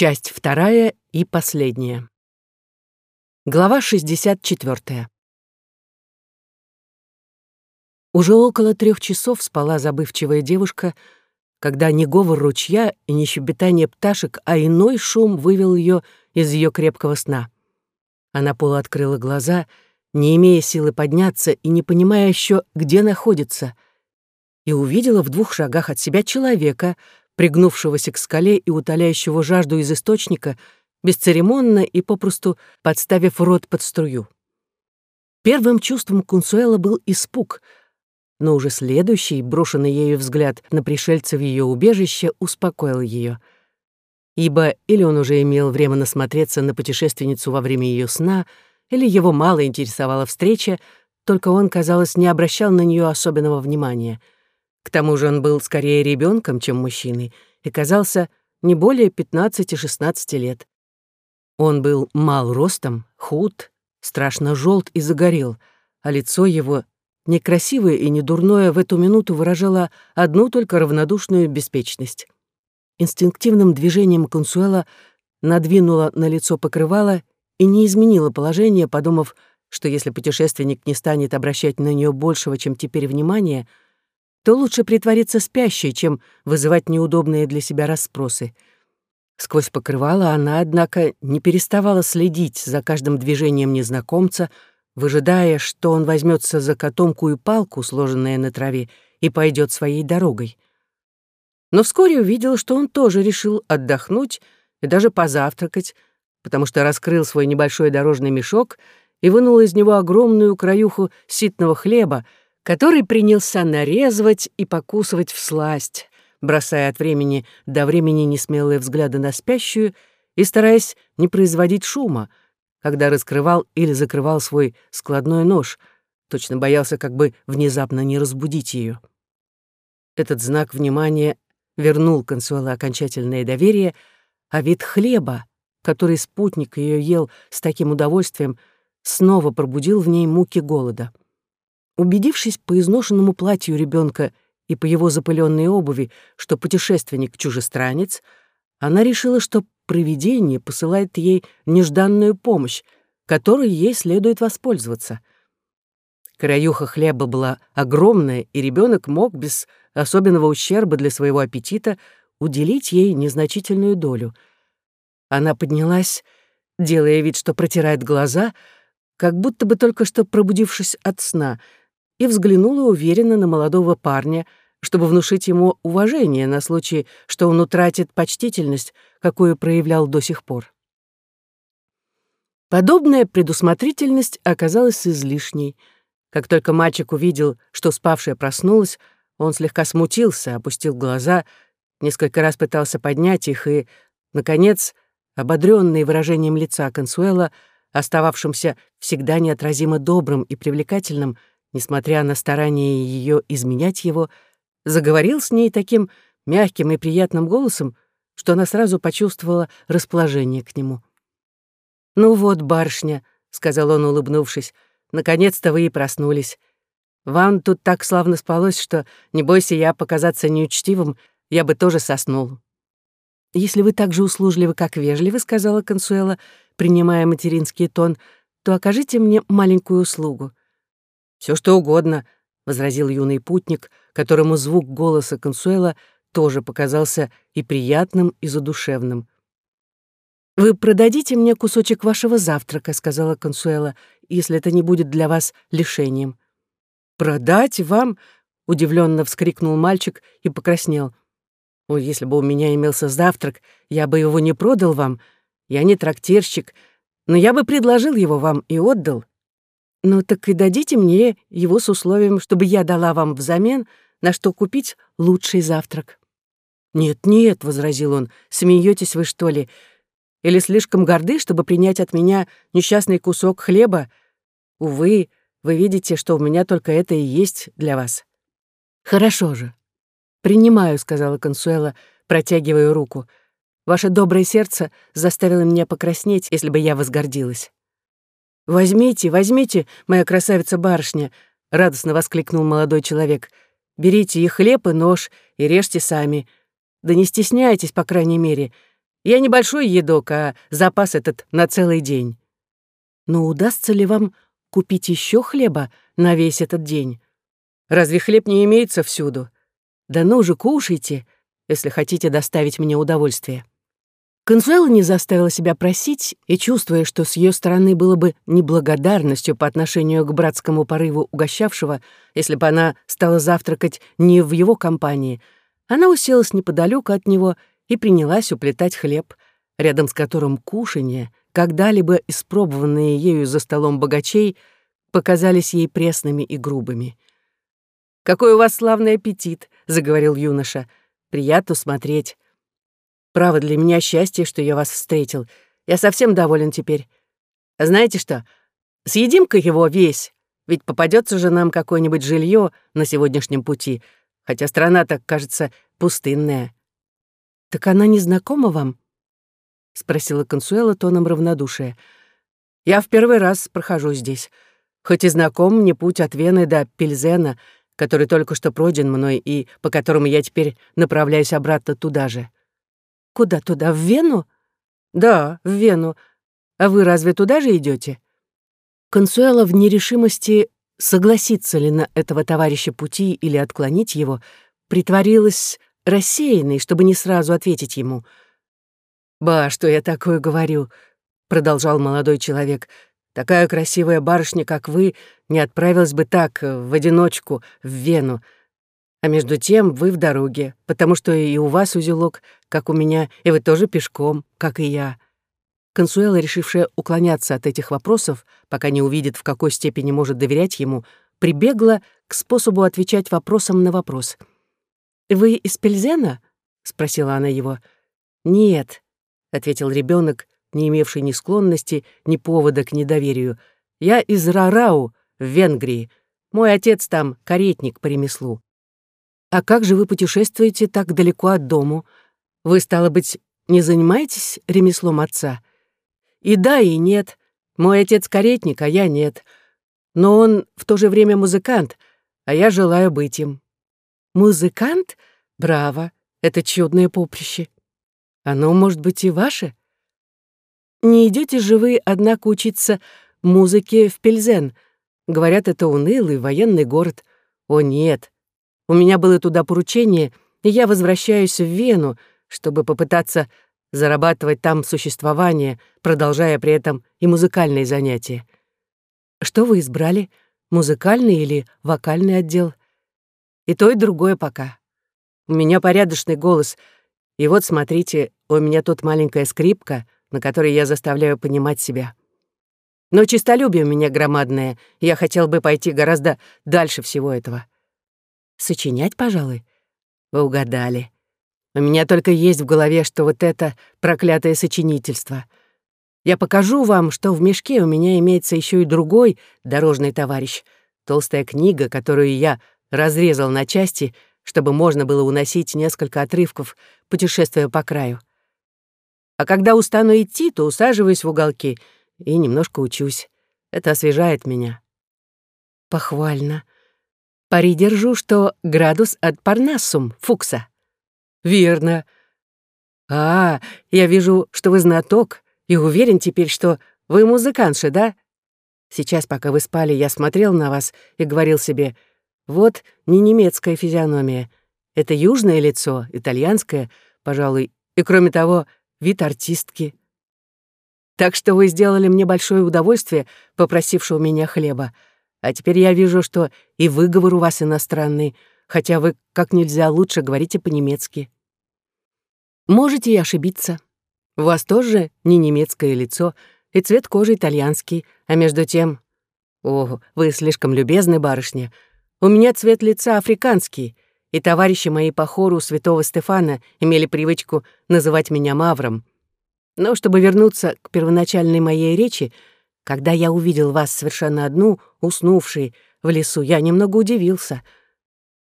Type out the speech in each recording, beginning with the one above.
Часть вторая и последняя. Глава 64. Уже около трех часов спала забывчивая девушка, когда не говор ручья и не щебетание пташек, а иной шум вывел ее из ее крепкого сна. Она полуоткрыла глаза, не имея силы подняться и не понимая еще, где находится, и увидела в двух шагах от себя человека, пригнувшегося к скале и утоляющего жажду из источника, бесцеремонно и попросту подставив рот под струю. Первым чувством Кунсуэла был испуг, но уже следующий, брошенный ею взгляд на пришельца в ее убежище, успокоил ее. Ибо или он уже имел время насмотреться на путешественницу во время ее сна, или его мало интересовала встреча, только он, казалось, не обращал на нее особенного внимания — к тому же он был скорее ребенком, чем мужчиной, и казался не более 15-16 лет. Он был мал ростом, худ, страшно желт и загорел, а лицо его, некрасивое и не дурное, в эту минуту выражало одну только равнодушную беспечность. Инстинктивным движением Консуэла надвинула на лицо покрывало и не изменила положение, подумав, что если путешественник не станет обращать на нее большего, чем теперь внимания, то лучше притвориться спящей, чем вызывать неудобные для себя расспросы. Сквозь покрывало она, однако, не переставала следить за каждым движением незнакомца, выжидая, что он возьмется за котомку и палку, сложенные на траве, и пойдет своей дорогой. Но вскоре увидела, что он тоже решил отдохнуть и даже позавтракать, потому что раскрыл свой небольшой дорожный мешок и вынул из него огромную краюху ситного хлеба, который принялся нарезывать и покусывать всласть, бросая от времени до времени несмелые взгляды на спящую и стараясь не производить шума, когда раскрывал или закрывал свой складной нож, точно боялся как бы внезапно не разбудить ее. Этот знак внимания вернул Консуэла окончательное доверие, а вид хлеба, который спутник ее ел с таким удовольствием, снова пробудил в ней муки голода. Убедившись по изношенному платью ребенка и по его запыленной обуви, что путешественник-чужестранец, она решила, что провидение посылает ей нежданную помощь, которой ей следует воспользоваться. Краюха хлеба была огромная, и ребенок мог без особенного ущерба для своего аппетита уделить ей незначительную долю. Она поднялась, делая вид, что протирает глаза, как будто бы только что пробудившись от сна — и взглянула уверенно на молодого парня, чтобы внушить ему уважение на случай, что он утратит почтительность, какую проявлял до сих пор. Подобная предусмотрительность оказалась излишней. Как только мальчик увидел, что спавшая проснулась, он слегка смутился, опустил глаза, несколько раз пытался поднять их и, наконец, ободрённый выражением лица Консуэла, остававшимся всегда неотразимо добрым и привлекательным, несмотря на старание ее изменять его, заговорил с ней таким мягким и приятным голосом, что она сразу почувствовала расположение к нему. «Ну вот, барышня», — сказал он, улыбнувшись, — «наконец-то вы и проснулись. Вам тут так славно спалось, что, не бойся я показаться неучтивым, я бы тоже соснул». «Если вы так же услужливы, как вежливы», — сказала Консуэла, принимая материнский тон, «то окажите мне маленькую услугу. Все что угодно», — возразил юный путник, которому звук голоса Консуэла тоже показался и приятным, и задушевным. «Вы продадите мне кусочек вашего завтрака», — сказала Консуэла, «если это не будет для вас лишением». «Продать вам?» — удивленно вскрикнул мальчик и покраснел. «О, если бы у меня имелся завтрак, я бы его не продал вам. Я не трактирщик, но я бы предложил его вам и отдал. «Ну так и дадите мне его с условием, чтобы я дала вам взамен, на что купить лучший завтрак». «Нет-нет», — возразил он, — «смеетесь вы, что ли? Или слишком горды, чтобы принять от меня несчастный кусок хлеба? Увы, вы видите, что у меня только это и есть для вас». «Хорошо же». «Принимаю», — сказала Консуэла, протягивая руку. «Ваше доброе сердце заставило меня покраснеть, если бы я возгордилась». «Возьмите, возьмите, моя красавица-барышня!» — радостно воскликнул молодой человек. «Берите и хлеб, и нож, и режьте сами. Да не стесняйтесь, по крайней мере. Я небольшой едок, а запас этот на целый день. Но удастся ли вам купить еще хлеба на весь этот день? Разве хлеб не имеется всюду? Да ну же, кушайте, если хотите доставить мне удовольствие. Консуэла не заставила себя просить, и, чувствуя, что с ее стороны было бы неблагодарностью по отношению к братскому порыву угощавшего, если бы она стала завтракать не в его компании, она уселась неподалеку от него и принялась уплетать хлеб, рядом с которым кушанье, когда-либо испробованные ею за столом богачей, показались ей пресными и грубыми. «Какой у вас славный аппетит!» — заговорил юноша. «Приятно смотреть. Право, для меня счастье, что я вас встретил. Я совсем доволен теперь. А знаете что? Съедим-ка его весь, ведь попадется же нам какое-нибудь жилье на сегодняшнем пути, хотя страна так кажется пустынная. Так она не знакома вам? спросила Консуэла тоном равнодушия. Я в первый раз прохожу здесь. Хоть и знаком мне путь от Вены до Пельзена, который только что пройден мной и по которому я теперь направляюсь обратно туда же. Куда туда, в Вену? Да, в Вену. А вы разве туда же идете? Консуэла в нерешимости, согласиться ли на этого товарища пути или отклонить его, притворилась рассеянной, чтобы не сразу ответить ему. «Ба, что я такое говорю?» — продолжал молодой человек. «Такая красивая барышня, как вы, не отправилась бы так, в одиночку, в Вену. А между тем вы в дороге, потому что и у вас узелок, как у меня, и вы тоже пешком, как и я». Консуэла, решившая уклоняться от этих вопросов, пока не увидит, в какой степени может доверять ему, прибегла к способу отвечать вопросом на вопрос. «Вы из Пельзена?» — спросила она его. «Нет», — ответил ребенок, не имевший ни склонности, ни повода к недоверию. «Я из Рарау, в Венгрии. Мой отец там каретник по ремеслу». «А как же вы путешествуете так далеко от дому? Вы, стало быть, не занимаетесь ремеслом отца?» «И да, и нет. Мой отец каретник, а я нет. Но он в то же время музыкант, а я желаю быть им». «Музыкант? Браво! Это чудное поприще. Оно, может быть, и ваше?» «Не идете же вы, однако, учиться музыке в Пельзен? Говорят, это унылый военный город. О, нет, у меня было туда поручение, и я возвращаюсь в Вену, чтобы попытаться зарабатывать там существование, продолжая при этом и музыкальные занятия. Что вы избрали, музыкальный или вокальный отдел? И то, и другое пока. У меня порядочный голос, и вот, смотрите, у меня тут маленькая скрипка, на которой я заставляю понимать себя. Но чистолюбие у меня громадное, я хотел бы пойти гораздо дальше всего этого. Сочинять, пожалуй? Вы угадали. У меня только есть в голове, что вот это проклятое сочинительство. Я покажу вам, что в мешке у меня имеется еще и другой дорожный товарищ, толстая книга, которую я разрезал на части, чтобы можно было уносить несколько отрывков, путешествуя по краю. А когда устану идти, то усаживаюсь в уголки и немножко учусь. Это освежает меня. Похвально. Пари держу, что градус от Парнассум, Фукса. Верно. А, я вижу, что вы знаток, и уверен теперь, что вы музыкантша, да? Сейчас, пока вы спали, я смотрел на вас и говорил себе, вот не немецкая физиономия, это южное лицо, итальянское, пожалуй, и, кроме того, вид артистки. Так что вы сделали мне большое удовольствие, попросившего меня хлеба. А теперь я вижу, что и выговор у вас иностранный, хотя вы как нельзя лучше говорите по-немецки. Можете и ошибиться. У вас тоже не немецкое лицо, и цвет кожи итальянский, а между тем... О, вы слишком любезны, барышня. У меня цвет лица африканский, и товарищи мои по хору святого Стефана имели привычку называть меня Мавром. Но чтобы вернуться к первоначальной моей речи, когда я увидел вас совершенно одну, уснувшей в лесу, я немного удивился.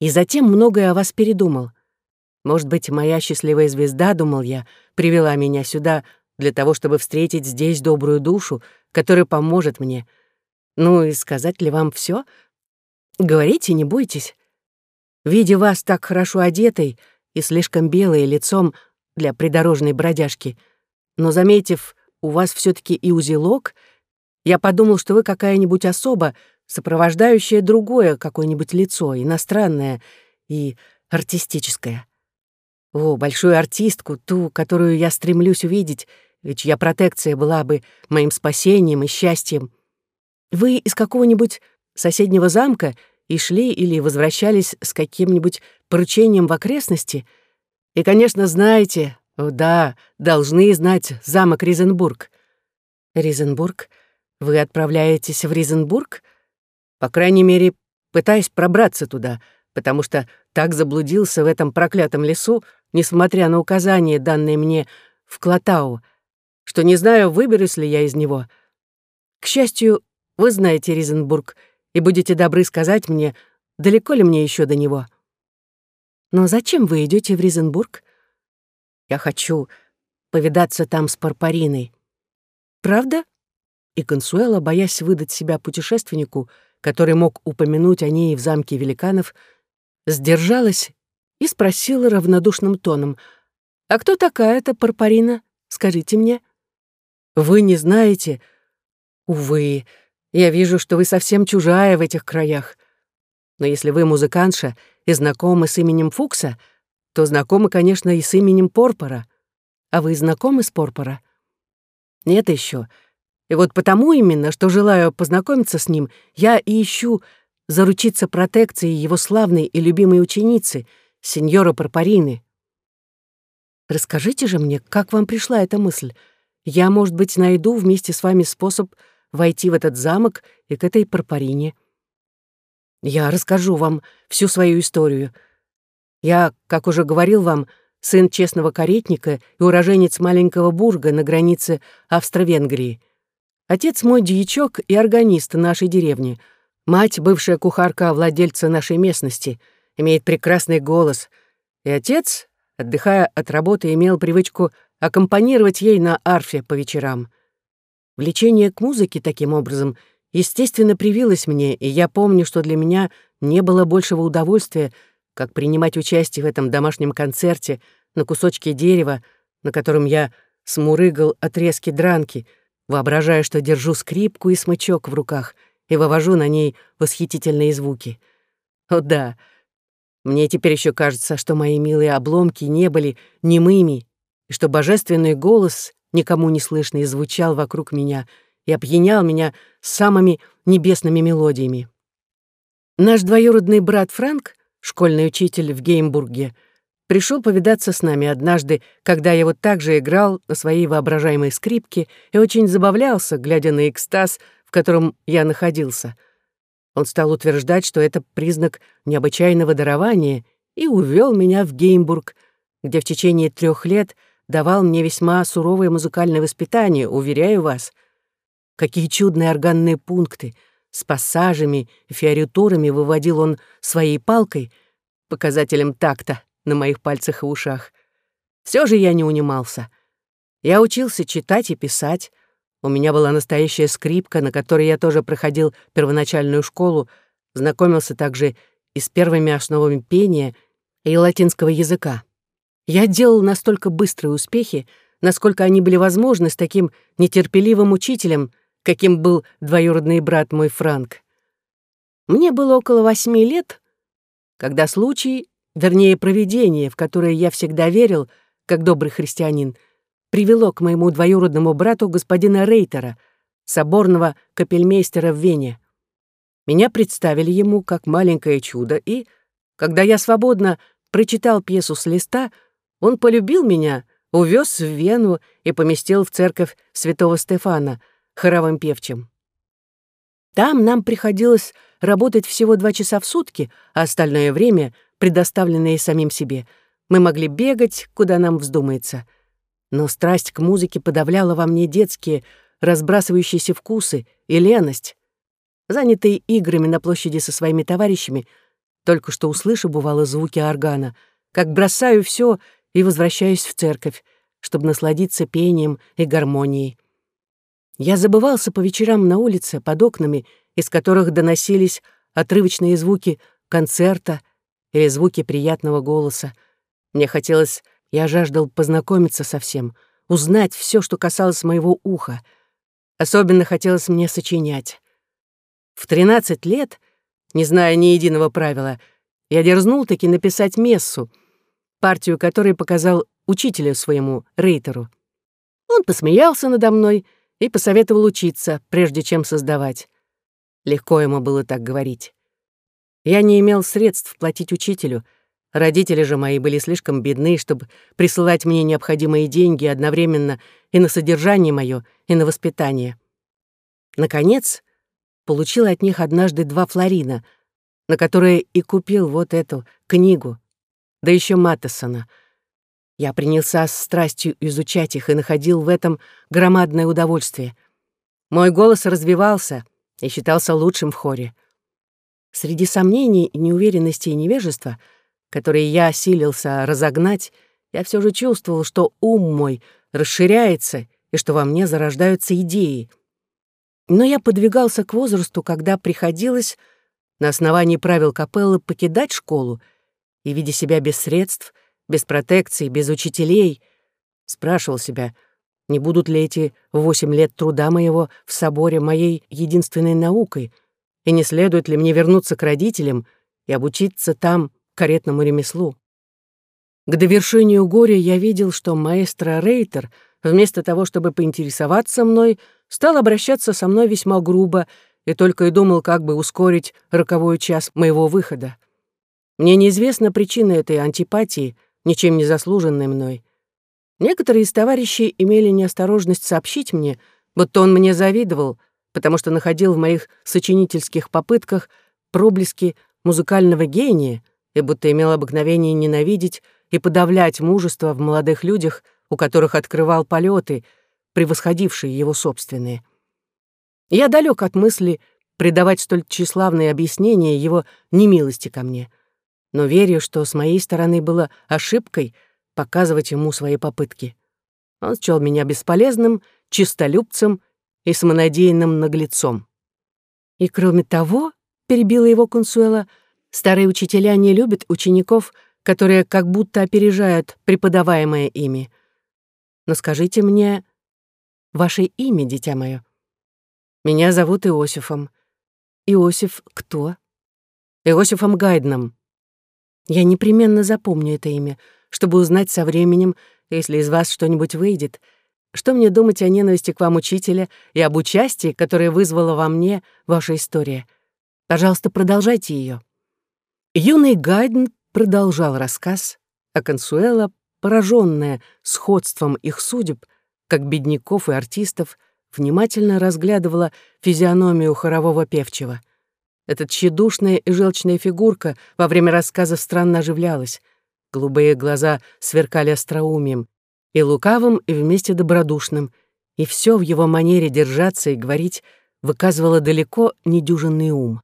И затем многое о вас передумал. Может быть, моя счастливая звезда, думал я, привела меня сюда для того, чтобы встретить здесь добрую душу, которая поможет мне. Ну и сказать ли вам все? Говорите, не бойтесь. Видя вас так хорошо одетой и слишком белой лицом, для придорожной бродяжки, но, заметив, у вас все таки и узелок, я подумал, что вы какая-нибудь особа, сопровождающая другое какое-нибудь лицо, иностранное и артистическое. О, большую артистку, ту, которую я стремлюсь увидеть, ведь чья протекция была бы моим спасением и счастьем. Вы из какого-нибудь соседнего замка и шли или возвращались с каким-нибудь поручением в окрестности? И, конечно, знаете, о, да, должны знать замок Ризенбург. Ризенбург? Вы отправляетесь в Ризенбург? По крайней мере, пытаясь пробраться туда, потому что так заблудился в этом проклятом лесу, несмотря на указания, данные мне в Клотау, что не знаю, выберусь ли я из него. К счастью, вы знаете Ризенбург и будете добры сказать мне, далеко ли мне еще до него. Но зачем вы идете в Ризенбург? Я хочу повидаться там с Парпариной. Правда? И Консуэла, боясь выдать себя путешественнику, который мог упомянуть о ней в замке великанов, сдержалась и спросила равнодушным тоном, «А кто такая эта Парпарина? Скажите мне». «Вы не знаете?» «Увы, я вижу, что вы совсем чужая в этих краях. Но если вы музыкантша и знакомы с именем Фукса, то знакомы, конечно, и с именем Порпора. А вы знакомы с Порпора?» «Нет еще. И вот потому именно, что желаю познакомиться с ним, я и ищу заручиться протекцией его славной и любимой ученицы — сеньора Парпарины. Расскажите же мне, как вам пришла эта мысль? Я, может быть, найду вместе с вами способ войти в этот замок и к этой Парпарине. Я расскажу вам всю свою историю. Я, как уже говорил вам, сын честного каретника и уроженец маленького бурга на границе Австро-Венгрии. Отец мой дьячок и органист нашей деревни. Мать — бывшая кухарка владельца нашей местности — имеет прекрасный голос, и отец, отдыхая от работы, имел привычку аккомпанировать ей на арфе по вечерам. Влечение к музыке таким образом естественно привилось мне, и я помню, что для меня не было большего удовольствия, как принимать участие в этом домашнем концерте на кусочке дерева, на котором я смурыгал отрезки дранки, воображая, что держу скрипку и смычок в руках и вывожу на ней восхитительные звуки. О да, мне теперь еще кажется, что мои милые обломки не были немыми, и что божественный голос, никому не слышный, звучал вокруг меня и опьянял меня самыми небесными мелодиями. Наш двоюродный брат Франк, школьный учитель в Геймбурге, пришел повидаться с нами однажды, когда я вот так же играл на своей воображаемой скрипке и очень забавлялся, глядя на экстаз, в котором я находился — он стал утверждать, что это признак необычайного дарования, и увел меня в Геймбург, где в течение трех лет давал мне весьма суровое музыкальное воспитание, уверяю вас. Какие чудные органные пункты, с пассажами и фиоритурами выводил он своей палкой, показателем такта на моих пальцах и ушах. Все же я не унимался. Я учился читать и писать, у меня была настоящая скрипка, на которой я тоже проходил первоначальную школу, знакомился также и с первыми основами пения и латинского языка. Я делал настолько быстрые успехи, насколько они были возможны с таким нетерпеливым учителем, каким был двоюродный брат мой Франк. Мне было около восьми лет, когда случай, вернее, провидение, в которое я всегда верил, как добрый христианин — привело к моему двоюродному брату господина Рейтера, соборного капельмейстера в Вене. Меня представили ему как маленькое чудо, и, когда я свободно прочитал пьесу с листа, он полюбил меня, увез в Вену и поместил в церковь святого Стефана хоровым певчим. Там нам приходилось работать всего два часа в сутки, а остальное время, предоставленное самим себе, мы могли бегать, куда нам вздумается — но страсть к музыке подавляла во мне детские, разбрасывающиеся вкусы и леность. Занятый играми на площади со своими товарищами, только что услышу, бывало, звуки органа, как бросаю все и возвращаюсь в церковь, чтобы насладиться пением и гармонией. Я забывался по вечерам на улице под окнами, из которых доносились отрывочные звуки концерта или звуки приятного голоса. Мне хотелось Я жаждал познакомиться со всем, узнать все, что касалось моего уха. Особенно хотелось мне сочинять. В тринадцать лет, не зная ни единого правила, я дерзнул таки написать мессу, партию которой показал учителю своему, Рейтеру. Он посмеялся надо мной и посоветовал учиться, прежде чем создавать. Легко ему было так говорить. Я не имел средств платить учителю, родители же мои были слишком бедны, чтобы присылать мне необходимые деньги одновременно и на содержание мое, и на воспитание. Наконец, получил от них однажды два флорина, на которые и купил вот эту книгу, да еще Маттесона. Я принялся с страстью изучать их и находил в этом громадное удовольствие. Мой голос развивался и считался лучшим в хоре. Среди сомнений, неуверенности и невежества, которые я осилился разогнать, я все же чувствовал, что ум мой расширяется и что во мне зарождаются идеи. Но я подвигался к возрасту, когда приходилось на основании правил капеллы покидать школу и, видя себя без средств, без протекции, без учителей, спрашивал себя, не будут ли эти восемь лет труда моего в соборе моей единственной наукой — и не следует ли мне вернуться к родителям и обучиться там каретному ремеслу. К довершению горя я видел, что маэстро Рейтер, вместо того, чтобы поинтересоваться мной, стал обращаться со мной весьма грубо и только и думал, как бы ускорить роковой час моего выхода. Мне неизвестна причина этой антипатии, ничем не заслуженной мной. Некоторые из товарищей имели неосторожность сообщить мне, будто он мне завидовал, потому что находил в моих сочинительских попытках проблески музыкального гения и будто имел обыкновение ненавидеть и подавлять мужество в молодых людях, у которых открывал полеты, превосходившие его собственные. Я далек от мысли придавать столь тщеславные объяснения его немилости ко мне, но верю, что с моей стороны было ошибкой показывать ему свои попытки. Он счел меня бесполезным, чистолюбцем и самонадеянным наглецом. И кроме того, перебила его Консуэла, старые учителя не любят учеников, которые как будто опережают преподаваемое ими. Но скажите мне ваше имя, дитя мое. Меня зовут Иосифом. Иосиф кто? Иосифом Гайдном. Я непременно запомню это имя, чтобы узнать со временем, если из вас что-нибудь выйдет — что мне думать о ненависти к вам учителя и об участии, которое вызвала во мне ваша история? Пожалуйста, продолжайте ее. Юный Гайден продолжал рассказ, а Консуэла, пораженная сходством их судеб, как бедняков и артистов, внимательно разглядывала физиономию хорового певчего. Эта тщедушная и желчная фигурка во время рассказа странно оживлялась. Голубые глаза сверкали остроумием, и лукавым, и вместе добродушным, и все в его манере держаться и говорить выказывало далеко недюжинный ум.